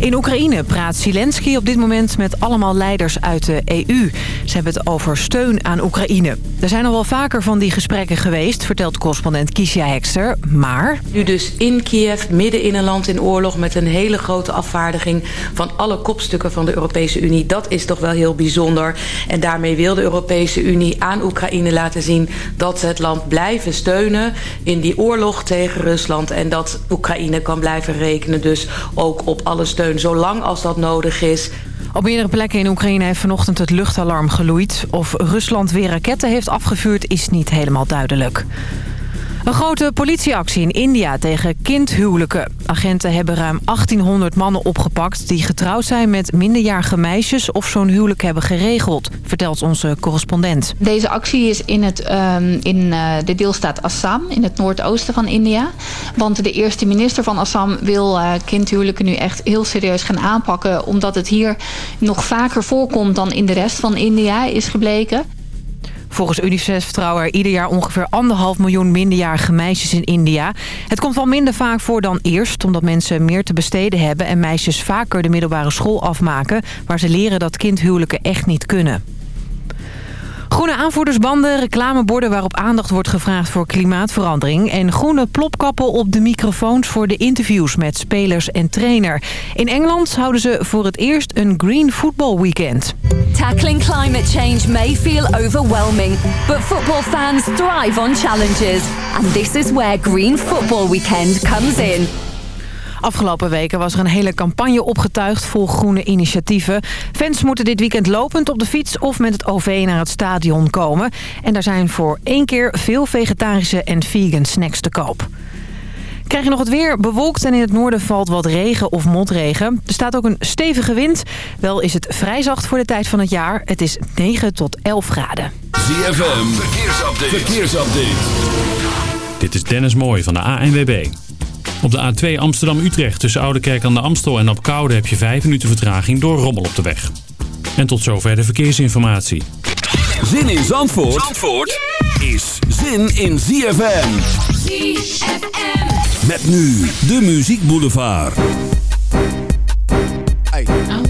In Oekraïne praat Zelensky op dit moment met allemaal leiders uit de EU. Ze hebben het over steun aan Oekraïne. Er zijn al wel vaker van die gesprekken geweest, vertelt correspondent Kiesja Hekster. Maar... Nu dus in Kiev, midden in een land in oorlog... met een hele grote afvaardiging van alle kopstukken van de Europese Unie. Dat is toch wel heel bijzonder. En daarmee wil de Europese Unie aan Oekraïne laten zien... dat ze het land blijven steunen in die oorlog tegen Rusland. En dat Oekraïne kan blijven rekenen dus ook op alle steun zolang als dat nodig is. Op meerdere plekken in Oekraïne heeft vanochtend het luchtalarm geloeid. Of Rusland weer raketten heeft afgevuurd is niet helemaal duidelijk. Een grote politieactie in India tegen kindhuwelijken. Agenten hebben ruim 1800 mannen opgepakt... die getrouwd zijn met minderjarige meisjes of zo'n huwelijk hebben geregeld... vertelt onze correspondent. Deze actie is in, het, um, in uh, de deelstaat Assam, in het noordoosten van India. Want de eerste minister van Assam wil uh, kindhuwelijken nu echt heel serieus gaan aanpakken... omdat het hier nog vaker voorkomt dan in de rest van India, is gebleken. Volgens UNICEF trouwen er ieder jaar ongeveer anderhalf miljoen minderjarige meisjes in India. Het komt wel minder vaak voor dan eerst, omdat mensen meer te besteden hebben... en meisjes vaker de middelbare school afmaken... waar ze leren dat kindhuwelijken echt niet kunnen. Groene aanvoerdersbanden, reclameborden waarop aandacht wordt gevraagd voor klimaatverandering... en groene plopkappen op de microfoons voor de interviews met spelers en trainer. In Engeland houden ze voor het eerst een Green Football Weekend. Tackling climate change may feel overwhelming, but football fans thrive on challenges. And this is where Green Football Weekend comes in. Afgelopen weken was er een hele campagne opgetuigd vol groene initiatieven. Fans moeten dit weekend lopend op de fiets of met het OV naar het stadion komen. En daar zijn voor één keer veel vegetarische en vegan snacks te koop. Krijg je nog het weer bewolkt en in het noorden valt wat regen of motregen. Er staat ook een stevige wind. Wel is het vrij zacht voor de tijd van het jaar. Het is 9 tot 11 graden. ZFM, verkeersupdate. verkeersupdate. Dit is Dennis Mooij van de ANWB. Op de A2 Amsterdam-Utrecht tussen Oudekerk aan de Amstel en op Koude heb je 5 minuten vertraging door rommel op de weg. En tot zover de verkeersinformatie. Zin in Zandvoort, Zandvoort is zin in ZFM. ZFM. Met nu de Muziek Boulevard. Hey.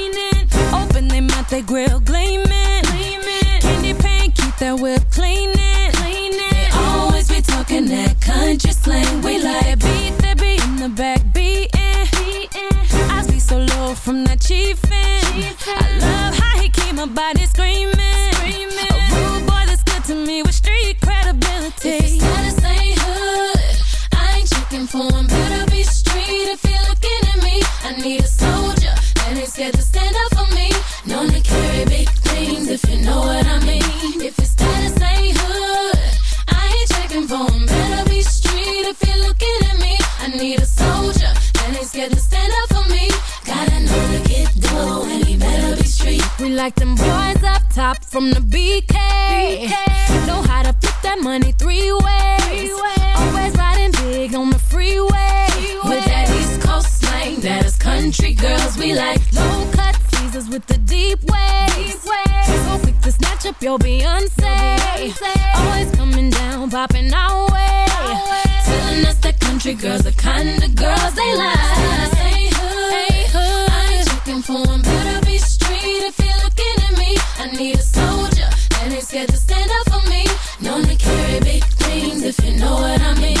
mouth, they grill gleaming, gleaming. Candy paint, keep that whip cleaning. They always be talking that country slang. We like beat that beat in the back beating, beating. I be so low from that chiefin'. I love how he keep my body screaming, screaming. A rude boy that's good to me with street credibility. If his status ain't hood, I ain't checking for him. Better be street if you're looking at me. I need a soldier that ain't scared to stand up for me. Known to carry big things if you know what I mean. If his status ain't hood, I ain't checking for him. Better be street if you're looking at me. I need a soldier that ain't scared to stand up for me. Gotta know to get dough and he better be street. We like them boys up top from the BK. BK. Know how to put that money three ways. We like. Low cut teasers with the deep waves. So quick to snatch up your Beyonce. Always coming down, popping our way. Telling us that country girls the kind of girls they like. Hey, hood. I ain't checking for 'em. Better be street if you're looking at me. I need a soldier that ain't scared to stand up for me. Known to carry big things if you know what I mean.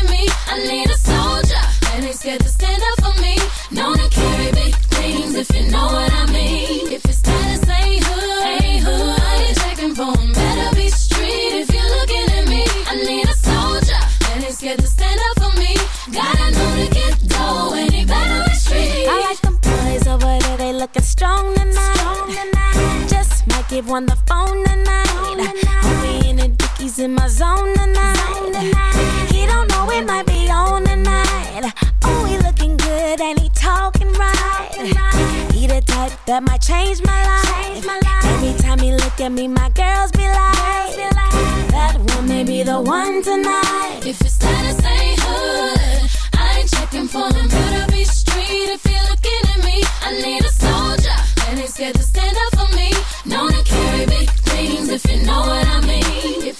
you're looking at me. I need a soldier that ain't scared to stand up for me. Known to carry big things if you know what I mean. If your status ain't hood, ain't hood, I ain't checking for them. Better be street if you're looking at me. I need a soldier that ain't scared to stand up for me. Gotta know to get dough and he better be street. I like them boys over there, they looking strong tonight. Just might give one the phone tonight. Homie in the dickies in my zone that might change my life. Every time he look at me, my girls be like, that one may be the one tonight. If your status ain't hood, I ain't checking for them. Better be street if you're looking at me. I need a soldier that ain't scared to stand up for me. Known to carry big things if you know what I mean. If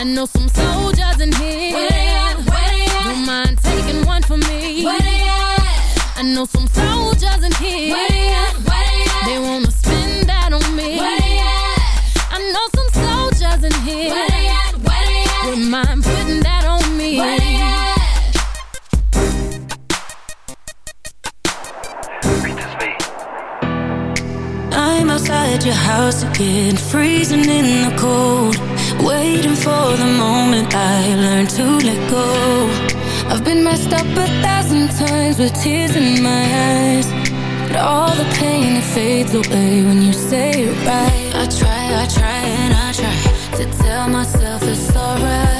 I know some soldiers in here. Where they at? Where they at? Don't mind taking one for me. Where they at? I know some soldiers in here. Where they at? Where they at? They wanna spend that on me. Where they at? I know some soldiers in here. Where they at? Where they at? Wouldn't mind putting that on me. Where they at? I'm outside your house again, freezing in the cold. Waiting for the moment I learn to let go. I've been messed up a thousand times with tears in my eyes. But all the pain it fades away when you say it right. I try, I try, and I try to tell myself it's alright.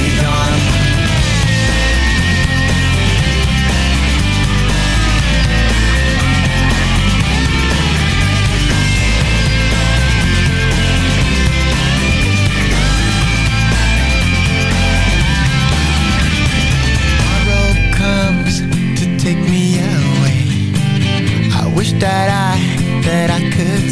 that I could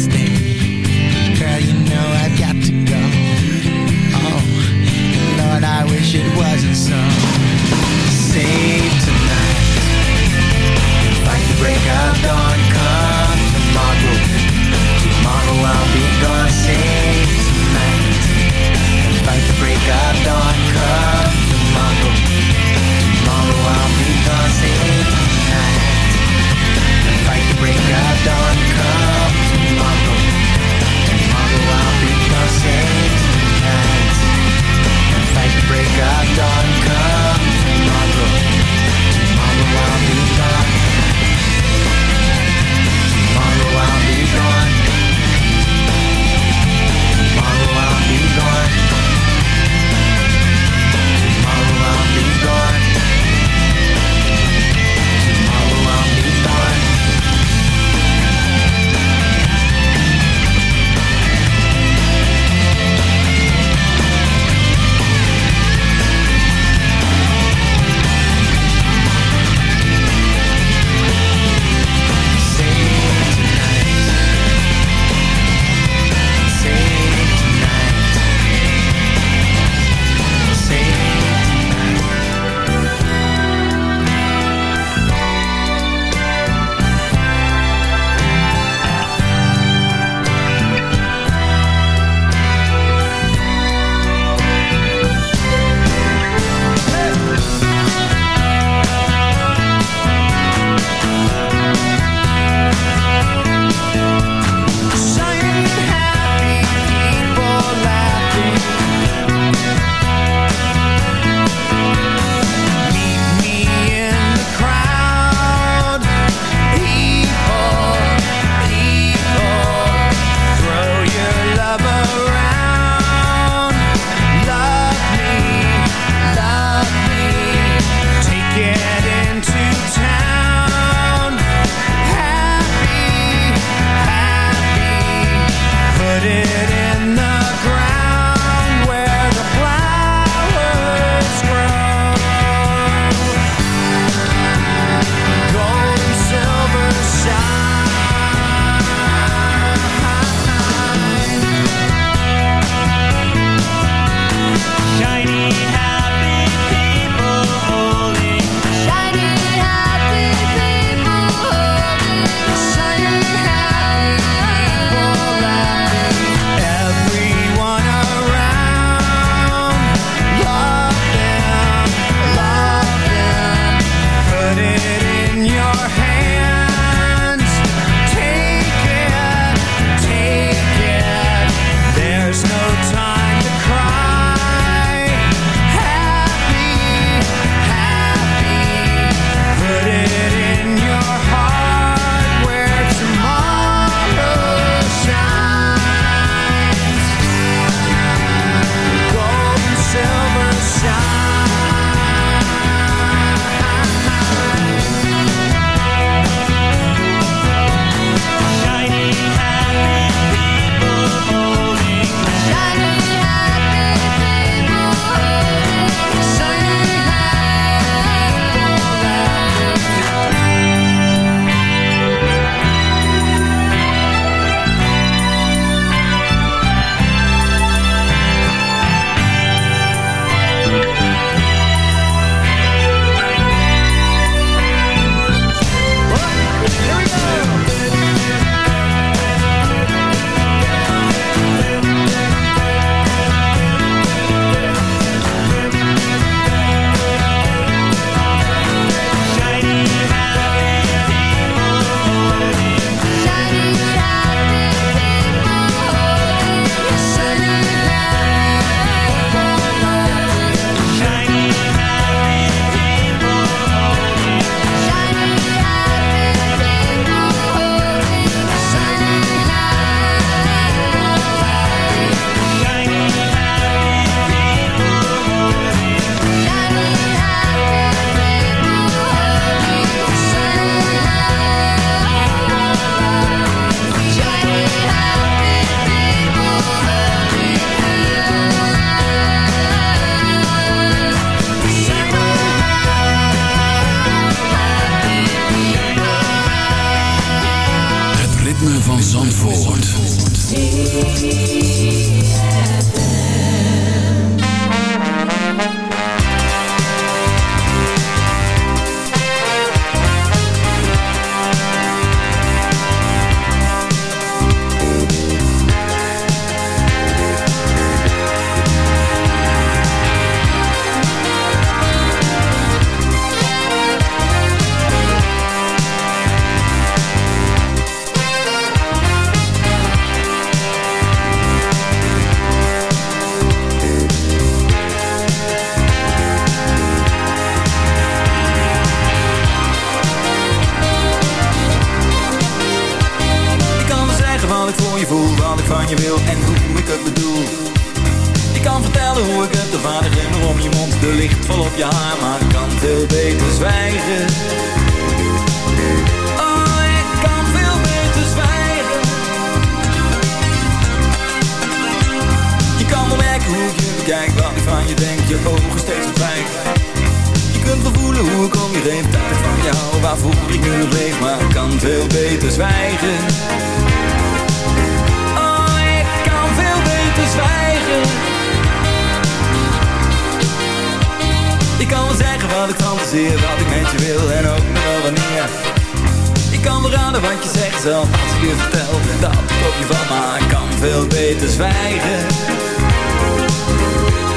raden wat je zegt. Zelf als ik je vertel dat ik op je van Maar ik kan veel beter zwijgen.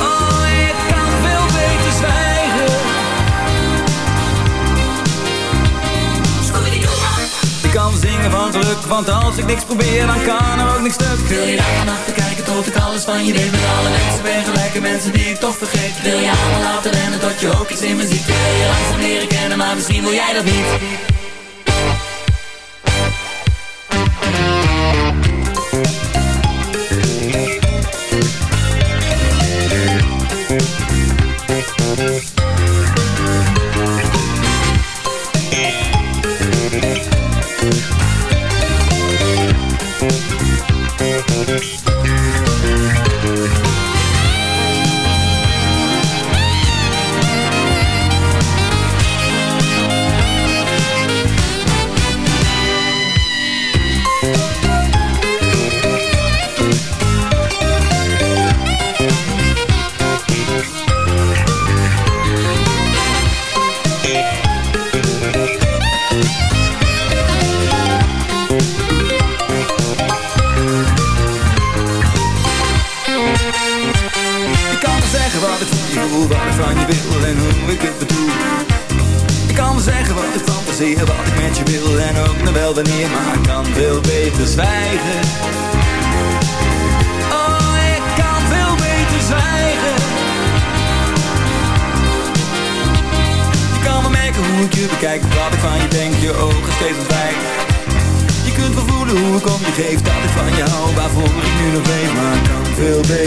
Oh, ik kan veel beter zwijgen. Ik kan zingen van geluk, want als ik niks probeer dan kan er ook niks stuk. Wil je daar vannacht te kijken tot ik alles van je weet Met alle mensen? Ben gelijke mensen die ik toch vergeet? Wil je allemaal laten rennen tot je ook iets in me ziet? Wil je langzaam leren kennen, maar misschien wil jij dat niet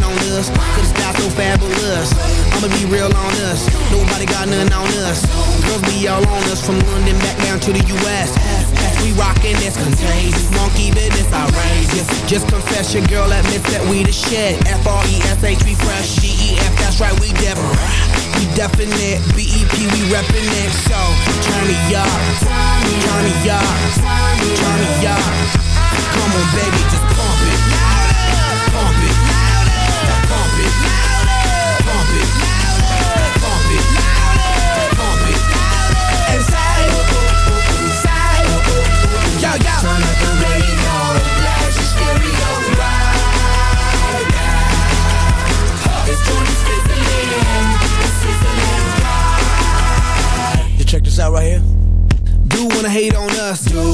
know hating on us. Cause the style so fabulous. I'ma be real on us. Nobody got nothing on us. Girls be all on us from London back down to the US. As we rockin' this contagious. Monkey business outrageous. Just confess your girl admits that we the shit. F-R-E-S-H, we fresh. G-E-F, that's right, we different. We definite. B-E-P, we reppin' it. So, turn me up. Turn me up. Turn me up. Come on, baby, just out right here. Do wanna hate on us, dude.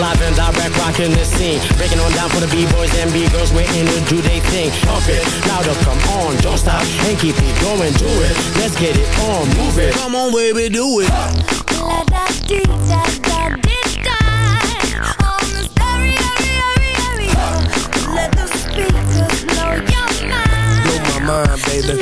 Live and direct, rocking the scene. Breaking on down for the b-boys and b-girls, we're in to do they thing. Pump it, louder, come on, don't stop, and keep it going, do it. Let's get it on, move it. Come on, baby, do it. Let the speakers blow your mind. Blow my mind, baby.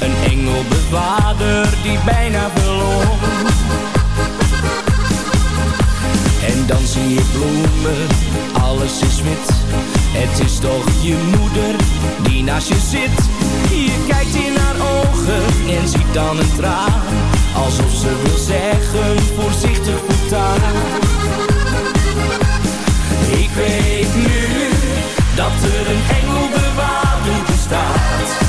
Een engelbewaarder die bijna verloor. En dan zie je bloemen, alles is wit. Het is toch je moeder die naast je zit. Je kijkt in haar ogen en ziet dan een traan. Alsof ze wil zeggen, voorzichtig voortaan. Ik weet nu, dat er een engelbewaarder bestaat.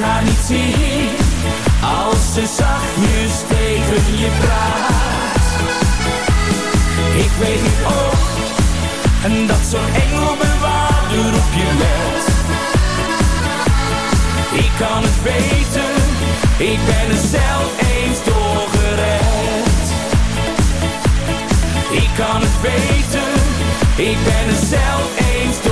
haar niet zien. Als ze zachtjes tegen je praat. Ik weet het ook en dat zo'n engel engelbewaarder op je let. Ik kan het weten, ik ben er zelf eens door gered. Ik kan het weten, ik ben er zelf eens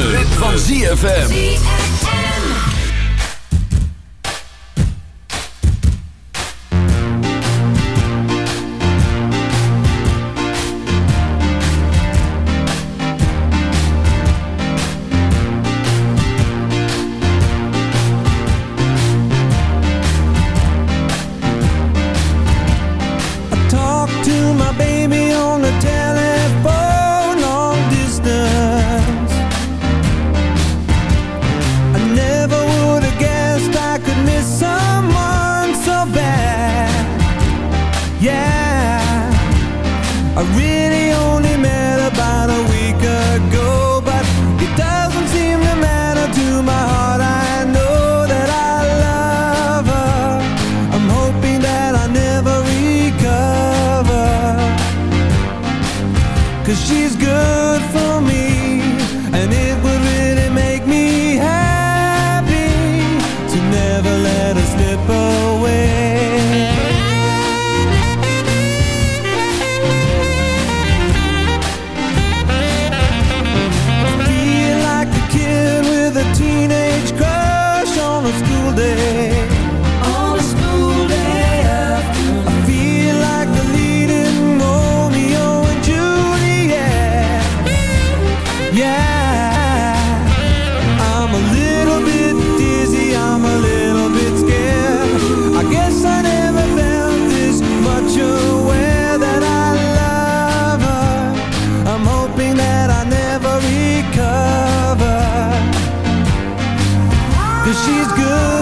ritme, van ZFM. Recover. Cause she's good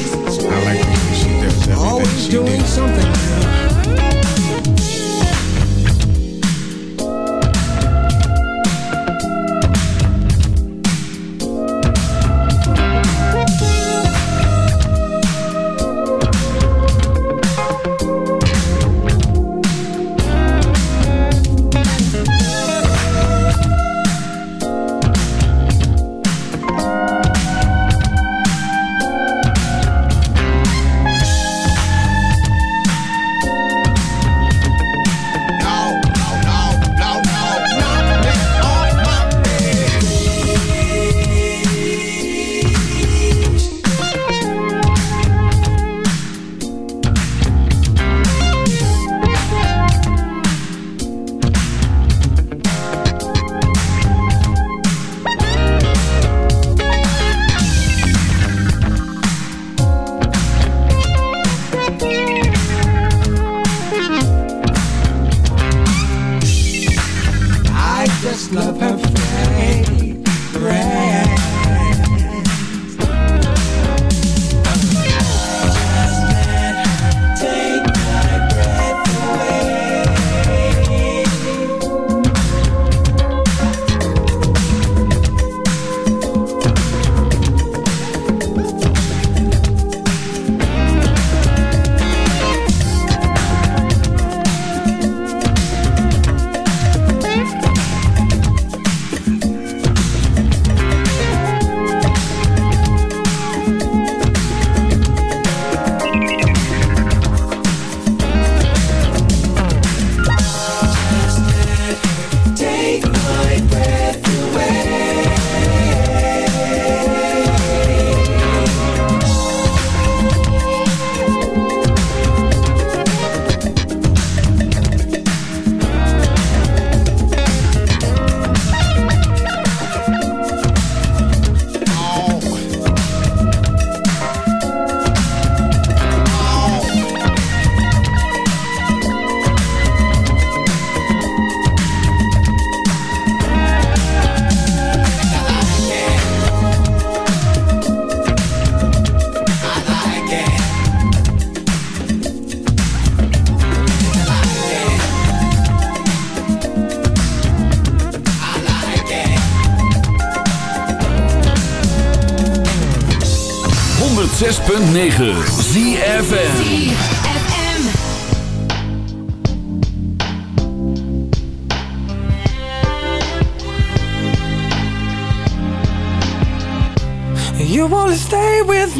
I like the way she does everything Always she doing did. something I've